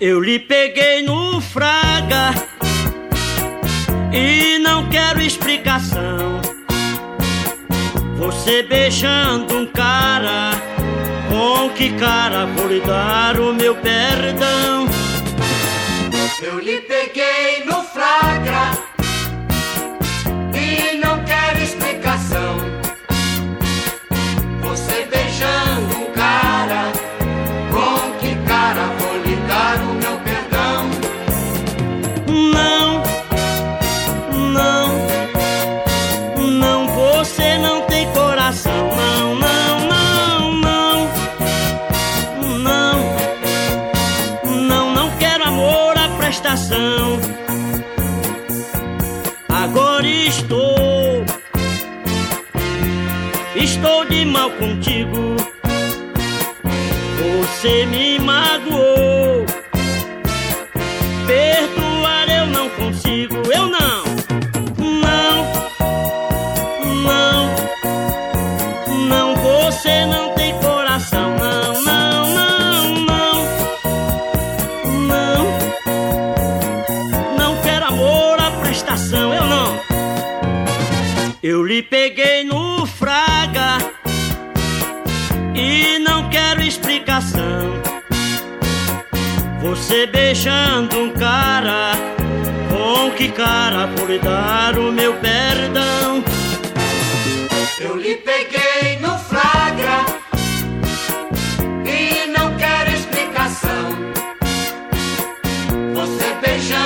Eu lhe peguei no fraga e não quero explicação. Você beijando um cara, com que cara vou lhe dar o meu perdão? Eu lhe peguei no flagra Não, não, não, você não tem coração. Não, não, não, não, não, não, não quero amor à prestação. Agora estou, estou de mal contigo. Você me magoou. Eu lhe peguei no fraga e não quero explicação. Você beijando um cara, com que cara por dar o meu perdão? Eu lhe peguei no flagra e não quero explicação. Você beijando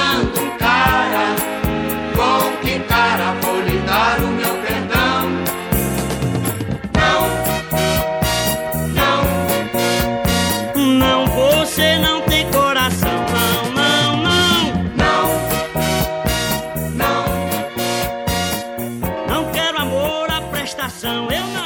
coração eu não